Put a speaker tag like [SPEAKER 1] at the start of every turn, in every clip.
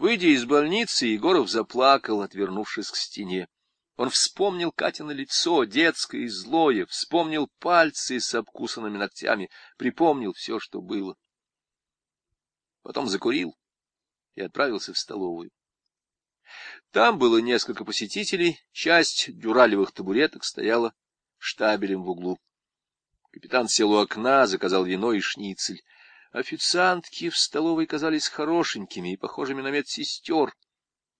[SPEAKER 1] Выйдя из больницы, Егоров заплакал, отвернувшись к стене. Он вспомнил Катина лицо, детское и злое, вспомнил пальцы с обкусанными ногтями, припомнил все, что было. Потом закурил и отправился в столовую. Там было несколько посетителей, часть дюралевых табуреток стояла штабелем в углу. Капитан сел у окна, заказал вино и шницель. Официантки в столовой казались хорошенькими и похожими на медсестер.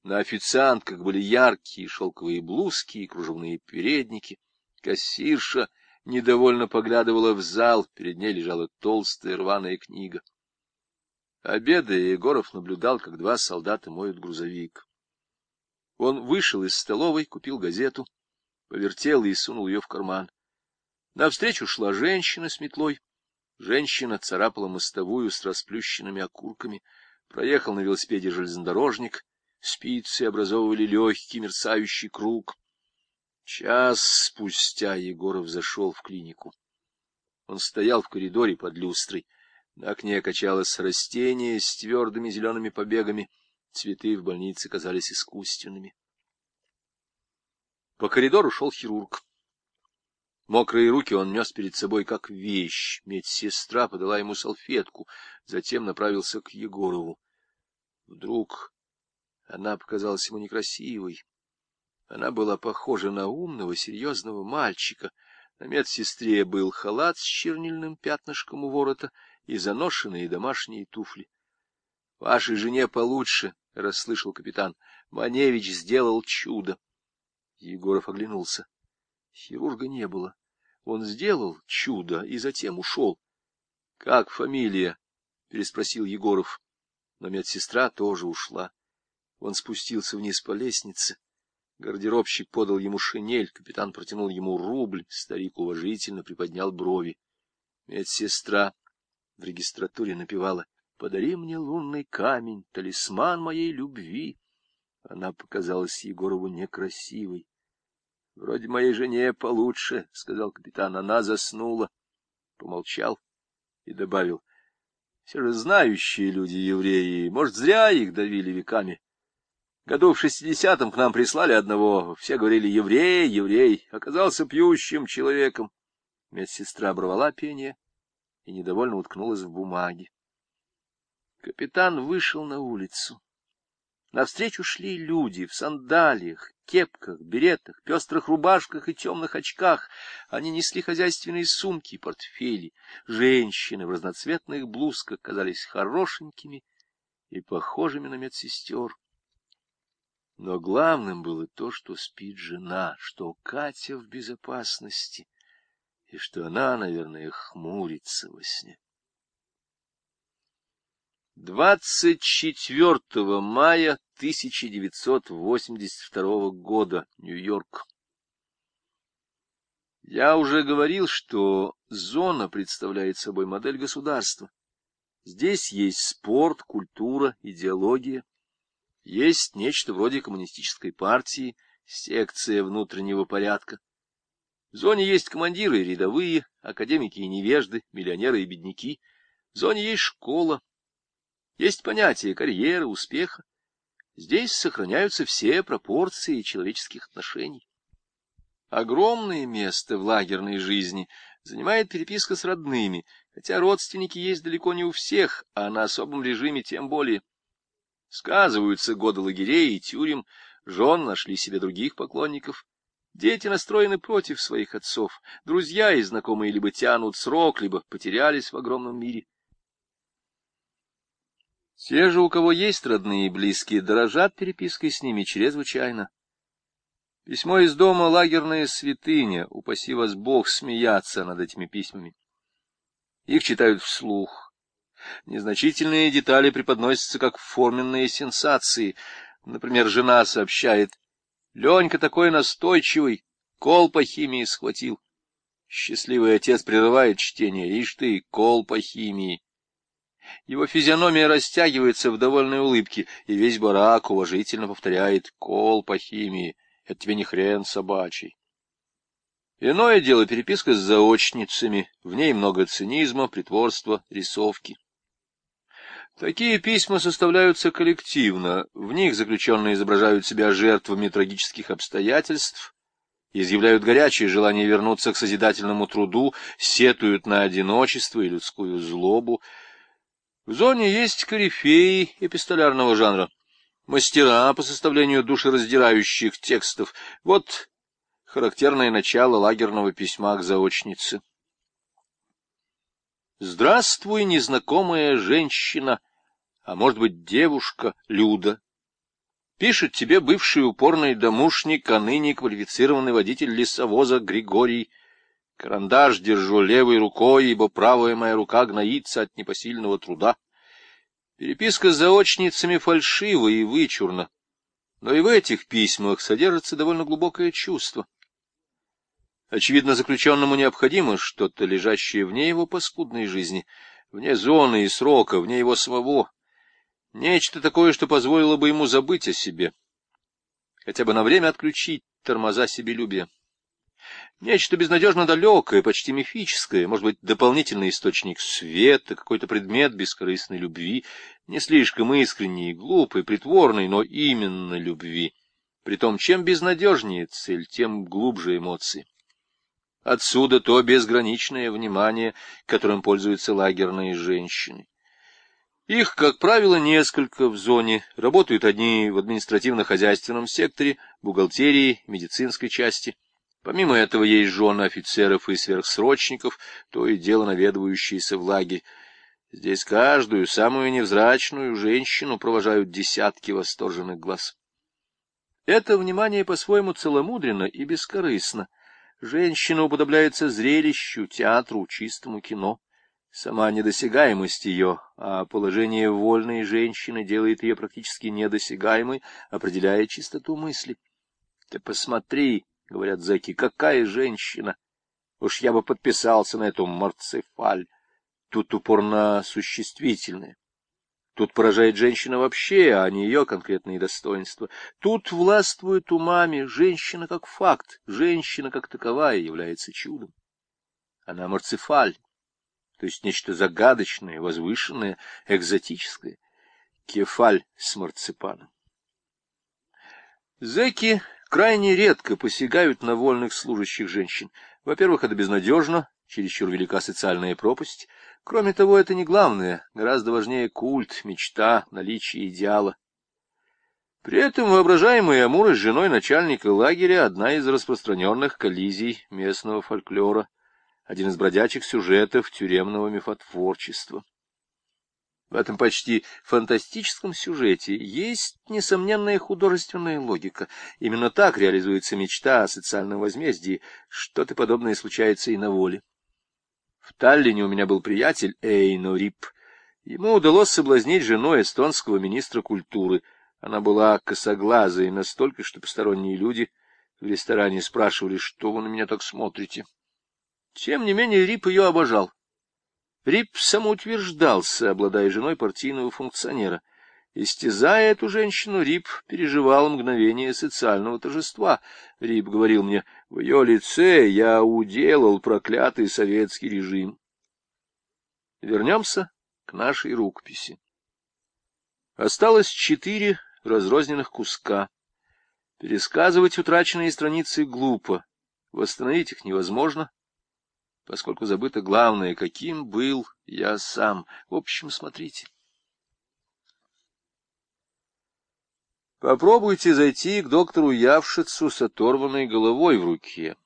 [SPEAKER 1] На официантках были яркие шелковые блузки и кружевные передники. Кассирша недовольно поглядывала в зал, перед ней лежала толстая рваная книга. Обедая, Егоров наблюдал, как два солдата моют грузовик. Он вышел из столовой, купил газету, повертел и сунул ее в карман. Навстречу шла женщина с метлой. Женщина царапала мостовую с расплющенными окурками. Проехал на велосипеде железнодорожник. Спицы образовывали легкий мерцающий круг. Час спустя Егоров зашел в клинику. Он стоял в коридоре под люстрой. На окне качалось растение с твердыми зелеными побегами. Цветы в больнице казались искусственными. По коридору шел хирург. Мокрые руки он нес перед собой как вещь. Медсестра подала ему салфетку, затем направился к Егорову. Вдруг она показалась ему некрасивой. Она была похожа на умного, серьезного мальчика. На медсестре был халат с чернильным пятнышком у ворота и заношенные домашние туфли. — Вашей жене получше, — расслышал капитан. Маневич сделал чудо. Егоров оглянулся. Хирурга не было. Он сделал чудо и затем ушел. — Как фамилия? — переспросил Егоров. Но медсестра тоже ушла. Он спустился вниз по лестнице. Гардеробщик подал ему шинель, капитан протянул ему рубль, старик уважительно приподнял брови. Медсестра в регистратуре напевала «Подари мне лунный камень, талисман моей любви». Она показалась Егорову некрасивой. — Вроде моей жене получше, — сказал капитан. Она заснула. Помолчал и добавил. — Все же знающие люди евреи. Может, зря их давили веками. Году в шестидесятом к нам прислали одного. Все говорили «еврей, еврей». Оказался пьющим человеком. Медсестра оборвала пение и недовольно уткнулась в бумаги. Капитан вышел на улицу. Навстречу шли люди в сандалиях, кепках, беретах, пестрых рубашках и темных очках. Они несли хозяйственные сумки и портфели. Женщины в разноцветных блузках казались хорошенькими и похожими на медсестер. Но главным было то, что спит жена, что Катя в безопасности, и что она, наверное, хмурится во сне. 24 мая 1982 года, Нью-Йорк. Я уже говорил, что зона представляет собой модель государства. Здесь есть спорт, культура, идеология. Есть нечто вроде коммунистической партии, секция внутреннего порядка. В зоне есть командиры и рядовые, академики и невежды, миллионеры и бедняки. В зоне есть школа, есть понятие карьеры, успеха. Здесь сохраняются все пропорции человеческих отношений. Огромное место в лагерной жизни занимает переписка с родными, хотя родственники есть далеко не у всех, а на особом режиме тем более. Сказываются годы лагерей и тюрем, жен нашли себе других поклонников. Дети настроены против своих отцов, друзья и знакомые либо тянут срок, либо потерялись в огромном мире. Те же, у кого есть родные и близкие, дорожат перепиской с ними чрезвычайно. Письмо из дома — лагерная святыня, упаси вас Бог смеяться над этими письмами. Их читают вслух. Незначительные детали преподносятся как форменные сенсации. Например, жена сообщает, «Ленька такой настойчивый, кол по химии схватил». Счастливый отец прерывает чтение, «Ишь ты, кол по химии». Его физиономия растягивается в довольной улыбке, и весь барак уважительно повторяет «Кол по химии, это тебе не хрен собачий». Иное дело переписка с заочницами, в ней много цинизма, притворства, рисовки. Такие письма составляются коллективно, в них заключенные изображают себя жертвами трагических обстоятельств, изъявляют горячее желание вернуться к созидательному труду, сетуют на одиночество и людскую злобу. В зоне есть корифеи эпистолярного жанра, мастера по составлению душераздирающих текстов. Вот характерное начало лагерного письма к заочнице. «Здравствуй, незнакомая женщина!» а может быть, девушка Люда. Пишет тебе бывший упорный домушник, а ныне квалифицированный водитель лесовоза Григорий. Карандаш держу левой рукой, ибо правая моя рука гноится от непосильного труда. Переписка с заочницами фальшива и вычурна, но и в этих письмах содержится довольно глубокое чувство. Очевидно, заключенному необходимо что-то, лежащее вне его паскудной жизни, вне зоны и срока, вне его самого. Нечто такое, что позволило бы ему забыть о себе, хотя бы на время отключить тормоза себелюбия. Нечто безнадежно далекое, почти мифическое, может быть, дополнительный источник света, какой-то предмет бескорыстной любви, не слишком искренний, глупый, притворный, но именно любви. Притом, чем безнадежнее цель, тем глубже эмоции. Отсюда то безграничное внимание, которым пользуются лагерные женщины. Их, как правило, несколько в зоне. Работают одни в административно-хозяйственном секторе, бухгалтерии, медицинской части. Помимо этого есть жены офицеров и сверхсрочников, то и дело наведывающиеся в лагерь. Здесь каждую, самую невзрачную женщину провожают десятки восторженных глаз. Это внимание по-своему целомудренно и бескорыстно. Женщина уподобляется зрелищу, театру, чистому кино. Сама недосягаемость ее, а положение вольной женщины делает ее практически недосягаемой, определяя чистоту мысли. — Ты посмотри, — говорят зэки, — какая женщина! Уж я бы подписался на эту марцефаль. Тут упорно существительное. Тут поражает женщина вообще, а не ее конкретные достоинства. Тут властвует умами женщина как факт, женщина как таковая является чудом. Она марцефаль то есть нечто загадочное, возвышенное, экзотическое, кефаль с марципаном. Зеки крайне редко посягают на вольных служащих женщин. Во-первых, это безнадежно, чересчур велика социальная пропасть. Кроме того, это не главное, гораздо важнее культ, мечта, наличие идеала. При этом воображаемый Амура с женой начальника лагеря — одна из распространенных коллизий местного фольклора — один из бродячих сюжетов тюремного мифотворчества. В этом почти фантастическом сюжете есть несомненная художественная логика. Именно так реализуется мечта о социальном возмездии. Что-то подобное случается и на воле. В Таллине у меня был приятель Эйно Рип. Ему удалось соблазнить жену эстонского министра культуры. Она была косоглазой настолько, что посторонние люди в ресторане спрашивали, что вы на меня так смотрите. Тем не менее, Рип ее обожал. Рип самоутверждался, обладая женой партийного функционера. Истязая эту женщину, Рип переживал мгновение социального торжества. Рип говорил мне, в ее лице я уделал проклятый советский режим. Вернемся к нашей рукописи. Осталось четыре разрозненных куска. Пересказывать утраченные страницы глупо, восстановить их невозможно поскольку забыто главное, каким был я сам. В общем, смотрите. Попробуйте зайти к доктору Явшицу с оторванной головой в руке.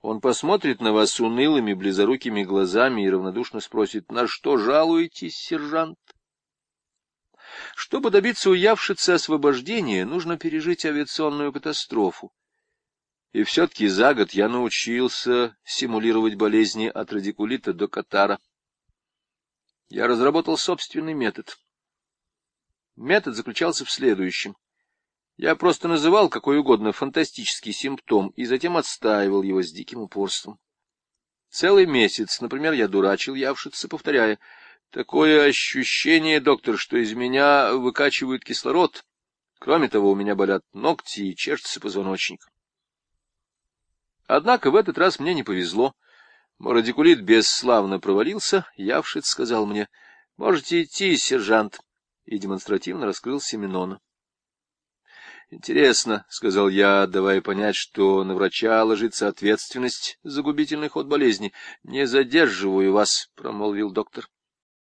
[SPEAKER 1] Он посмотрит на вас унылыми, близорукими глазами и равнодушно спросит, на что жалуетесь, сержант? Чтобы добиться у Явшицы освобождения, нужно пережить авиационную катастрофу. И все-таки за год я научился симулировать болезни от радикулита до катара. Я разработал собственный метод. Метод заключался в следующем. Я просто называл какой угодно фантастический симптом и затем отстаивал его с диким упорством. Целый месяц, например, я дурачил явшица, повторяя, «Такое ощущение, доктор, что из меня выкачивают кислород. Кроме того, у меня болят ногти и чешется позвоночник». Однако в этот раз мне не повезло. Радикулит бесславно провалился, Явшиц сказал мне, — Можете идти, сержант. И демонстративно раскрыл Семенона. — Интересно, — сказал я, давая понять, что на врача ложится ответственность за губительный ход болезни. — Не задерживаю вас, — промолвил доктор.